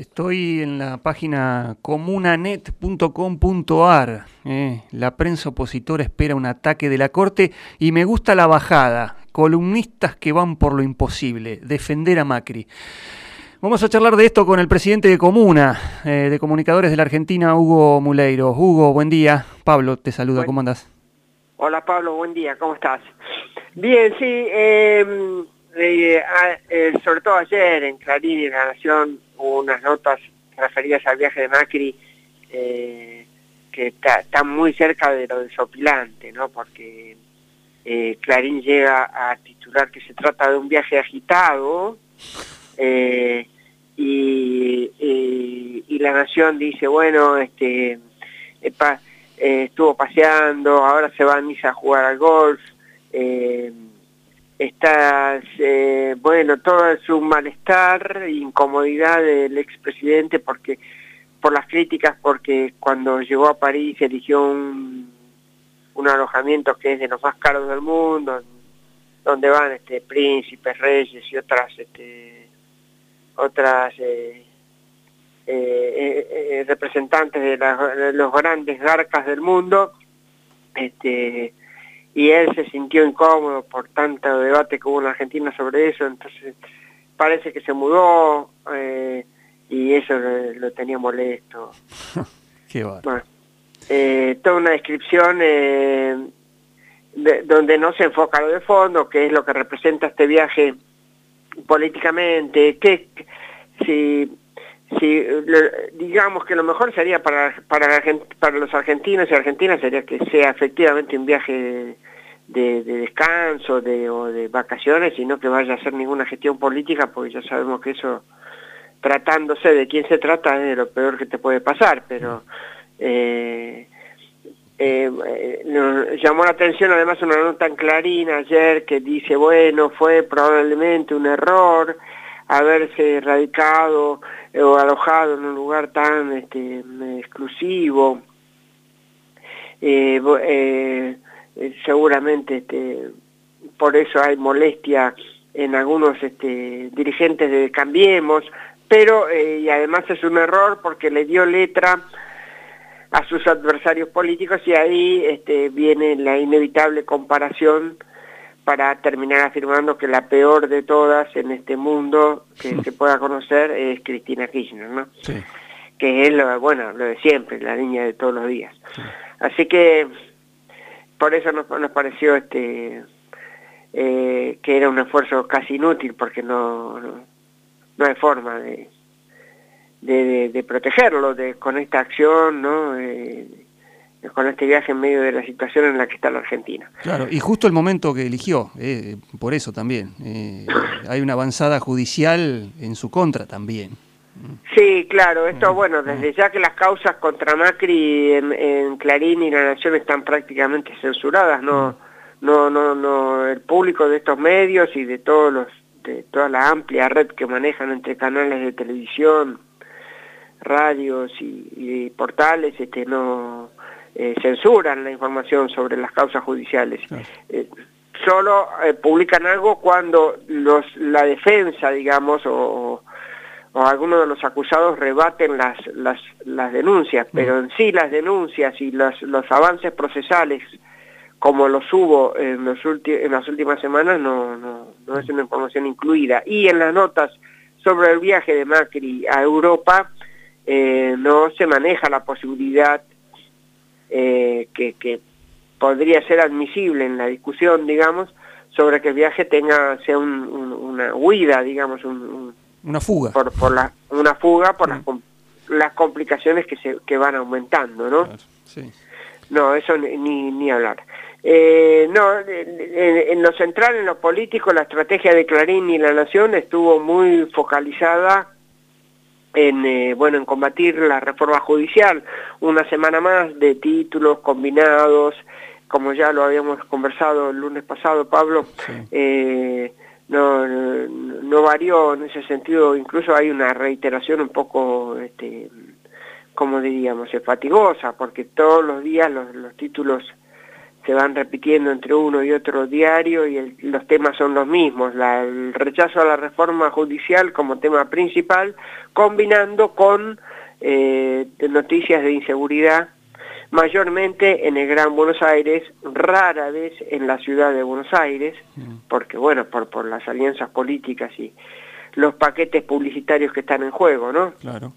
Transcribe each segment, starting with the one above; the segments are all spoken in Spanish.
Estoy en la página comunanet.com.ar. Eh. La prensa opositora espera un ataque de la Corte y me gusta la bajada. Columnistas que van por lo imposible, defender a Macri. Vamos a charlar de esto con el presidente de Comuna, eh, de Comunicadores de la Argentina, Hugo Muleiro. Hugo, buen día. Pablo, te saluda. ¿Cómo andas? Hola Pablo, buen día. ¿Cómo estás? Bien, sí. Eh, eh, sobre todo ayer en Clarín y La Nación hubo unas notas referidas al viaje de Macri eh, que están muy cerca de lo desopilante, ¿no? Porque eh, Clarín llega a titular que se trata de un viaje agitado eh, y, y, La Nación dice, bueno, este estuvo paseando, ahora se va a Niza a jugar al golf, está, eh, bueno, todo su malestar incomodidad del expresidente porque por las críticas, porque cuando llegó a París eligió un, un alojamiento que es de los más caros del mundo, donde van este, príncipes, reyes y otras este, otras eh, eh, representantes de, de, los grandes garcas del mundo, este, y él se sintió incómodo por tanto debate que hubo en Argentina sobre eso, entonces parece que se mudó eh, y eso lo, tenía molesto. Qué bueno, eh, toda una descripción eh, donde no se enfoca lo de fondo, que es lo que representa este viaje políticamente, que si si digamos que lo mejor sería para, para, para los argentinos y argentinas sería que sea efectivamente un viaje de, descanso de, o de vacaciones, sino que vaya a hacer ninguna gestión política, porque ya sabemos que eso, tratándose de quién se trata, es lo peor que te puede pasar, pero eh, eh, llamó la atención además una nota en Clarín ayer que dice, bueno, fue probablemente un error haberse radicado o alojado en un lugar tan este, exclusivo. Eh, eh, eh, seguramente este, por eso hay molestia en algunos este, dirigentes de Cambiemos, pero y además es un error porque le dio letra a sus adversarios políticos y ahí este, viene la inevitable comparación para terminar afirmando que la peor de todas en este mundo que se pueda conocer es Cristina Kirchner, ¿no? Que es lo, bueno, lo de siempre, la niña de todos los días. Así que por eso nos, nos pareció este eh, que era un esfuerzo casi inútil porque no, no, hay forma de, de, protegerlo de, con esta acción, ¿no? Eh, con este viaje en medio de la situación en la que está la Argentina. Claro, y justo el momento que eligió, eh, por eso también. Eh, hay una avanzada judicial en su contra también. Sí, claro, esto bueno, desde ya que las causas contra Macri en, Clarín y La Nación están prácticamente censuradas, no, no, no, no, el público de estos medios y de todos los, de toda la amplia red que manejan entre canales de televisión, radios y portales, este, no, eh, censuran la información sobre las causas judiciales. Eh, solo eh, publican algo cuando los, la defensa, digamos, o, o algunos de los acusados rebaten las, las, las denuncias, mm. pero en sí las denuncias y los, los avances procesales, como los hubo en, los en las últimas semanas, no, no, no es una información incluida. Y en las notas sobre el viaje de Macri a Europa, no se maneja la posibilidad eh, que, podría ser admisible en la discusión, digamos, sobre que el viaje tenga sea una huida, digamos, una fuga. Por, por la, una fuga por las, mm. las complicaciones que, se, que van aumentando, ¿no? No, eso ni, ni hablar. Eh, no, en, lo central, en lo político, la estrategia de Clarín y la Nación estuvo muy focalizada en, eh, bueno, en combatir la reforma judicial. Una semana más de títulos combinados, como ya lo habíamos conversado el lunes pasado, Pablo, eh, no, no, varió en ese sentido, incluso hay una reiteración un poco, este, como diríamos, fatigosa, porque todos los días los, los títulos se van repitiendo entre uno y otro diario y los temas son los mismos, el rechazo a la reforma judicial como tema principal, combinando con eh, noticias de inseguridad, mayormente en el Gran Buenos Aires, rara vez en la ciudad de Buenos Aires, mm. porque bueno, por, por las alianzas políticas y los paquetes publicitarios que están en juego, ¿no? Claro.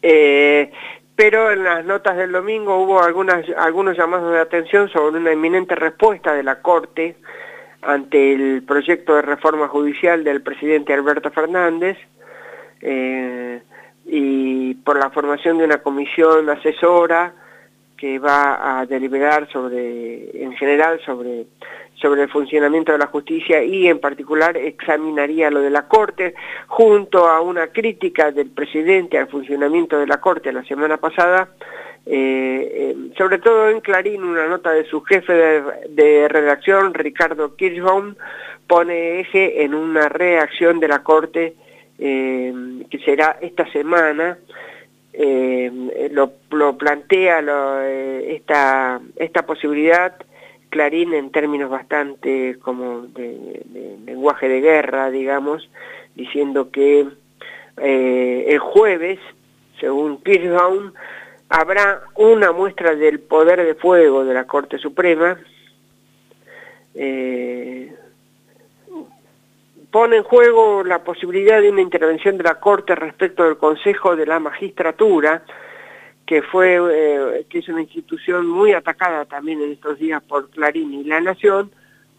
Eh, pero en las notas del domingo hubo algunas, algunos llamados de atención sobre una inminente respuesta de la Corte ante el proyecto de reforma judicial del presidente Alberto Fernández eh, y por la formación de una comisión asesora que va a deliberar sobre, en general sobre sobre el funcionamiento de la justicia y en particular examinaría lo de la Corte junto a una crítica del presidente al funcionamiento de la Corte la semana pasada, eh, eh, sobre todo en Clarín, una nota de su jefe de, redacción, Ricardo Kirchbaum, pone eje en una reacción de la Corte eh, que será esta semana, lo, plantea esta, esta posibilidad Clarín en términos bastante como de, lenguaje de guerra, digamos, diciendo que eh, el jueves, según Kirchbaum, habrá una muestra del poder de fuego de la Corte Suprema, eh, pone en juego la posibilidad de una intervención de la Corte respecto del Consejo de la Magistratura, que fue eh, que es una institución muy atacada también en estos días por Clarín y La Nación,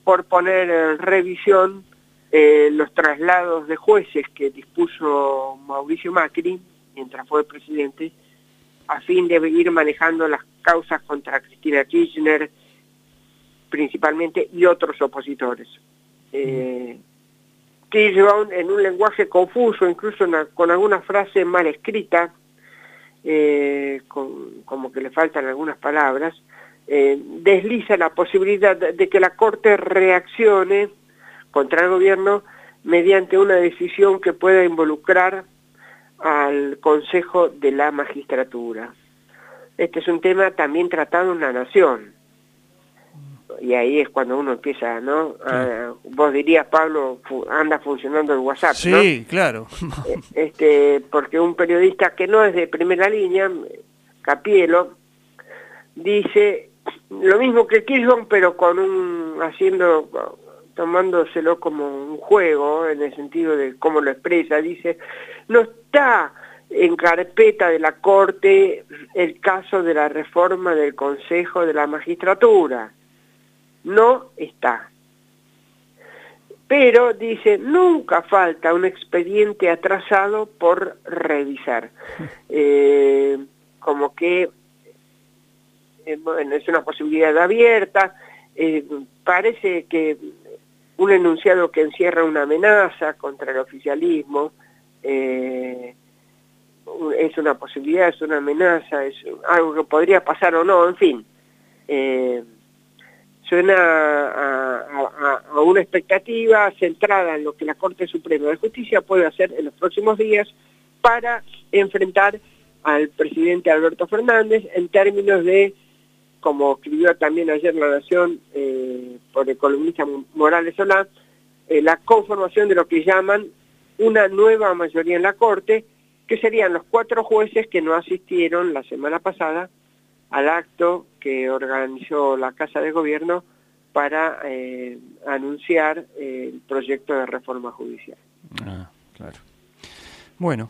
por poner en revisión eh, los traslados de jueces que dispuso Mauricio Macri, mientras fue presidente, a fin de ir manejando las causas contra Cristina Kirchner, principalmente, y otros opositores. Eh, Kirchner, en un lenguaje confuso, incluso con alguna frase mal escrita, eh, como que le faltan algunas palabras, eh, desliza la posibilidad de que la Corte reaccione contra el gobierno mediante una decisión que pueda involucrar al Consejo de la Magistratura. Este es un tema también tratado en la Nación y ahí es cuando uno empieza, ¿no? Ah, vos dirías, Pablo, anda funcionando el WhatsApp, Sí, claro. Eh, este, porque un periodista que no es de primera línea, Capielo, dice lo mismo que Kirchhoff, pero con un, haciendo, tomándoselo como un juego, en el sentido de cómo lo expresa, dice, no está en carpeta de la Corte el caso de la reforma del Consejo de la Magistratura no está. Pero dice, nunca falta un expediente atrasado por revisar. Eh, como que, eh, bueno, es una posibilidad abierta, eh, parece que un enunciado que encierra una amenaza contra el oficialismo, es una posibilidad, es una amenaza, es algo que podría pasar o no, en fin suena a, una expectativa centrada en lo que la Corte Suprema de Justicia puede hacer en los próximos días para enfrentar al presidente Alberto Fernández en términos de, como escribió también ayer La Nación eh, por el columnista Morales Solá, eh, la conformación de lo que llaman una nueva mayoría en la Corte, que serían los cuatro jueces que no asistieron la semana pasada al acto que organizó la Casa de Gobierno para eh, anunciar eh, el proyecto de reforma judicial. Ah, claro. Bueno.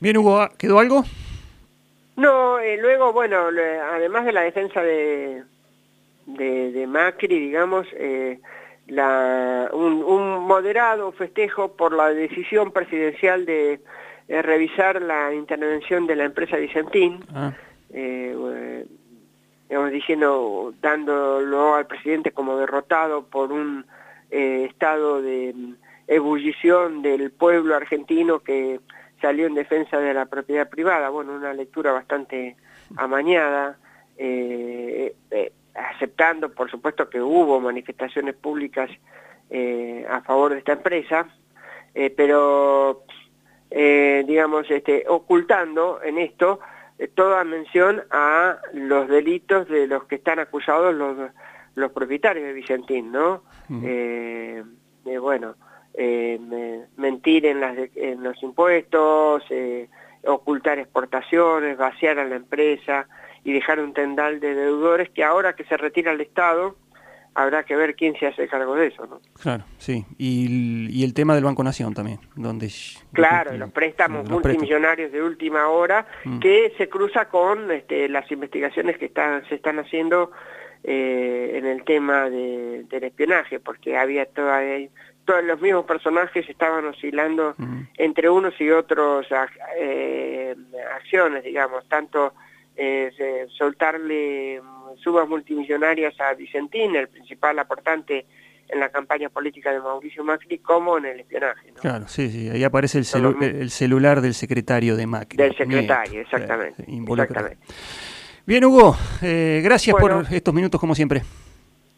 Bien, Hugo, ¿quedó algo? No, eh, luego, bueno, además de la defensa de, de, Macri, digamos, la, un, moderado festejo por la decisión presidencial de revisar la intervención de la empresa Vicentín. Ah diciendo, dándolo al presidente como derrotado por un eh, estado de mm, ebullición del pueblo argentino que salió en defensa de la propiedad privada. Bueno, una lectura bastante amañada, eh, eh, aceptando, por supuesto, que hubo manifestaciones públicas a favor de esta empresa, pero, digamos, este, ocultando en esto toda mención a los delitos de los que están acusados los, los propietarios de Vicentín, ¿no? Eh, bueno, mentir en, las en los impuestos, ocultar exportaciones, vaciar a la empresa y dejar un tendal de deudores que ahora que se retira el Estado, habrá que ver quién se hace cargo de eso, ¿no? Claro, sí. Y, el tema del Banco Nación también, donde... Claro, los préstamos multimillonarios de última hora, mm. que se cruza con este, las investigaciones que están, se están haciendo eh, en el tema del espionaje, porque había todavía todos los mismos personajes estaban oscilando mm. entre unos y otros eh, acciones, digamos, tanto eh, soltarle subas multimillonarias a Vicentín, el principal aportante en la campaña política de Mauricio Macri, como en el espionaje. Claro, sí, sí, ahí aparece el, el, celular del secretario de Macri. Del secretario, exactamente, Bien, Hugo, eh, gracias por estos minutos como siempre.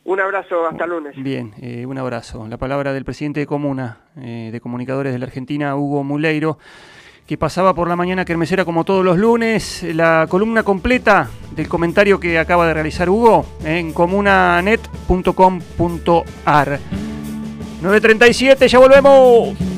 Un abrazo, hasta lunes. Bien, eh, un abrazo. La palabra del presidente de Comuna, eh, de Comunicadores de la Argentina, Hugo Muleiro que pasaba por la mañana kermesera como todos los lunes. La columna completa del comentario que acaba de realizar Hugo en comunanet.com.ar. 9.37, ya volvemos.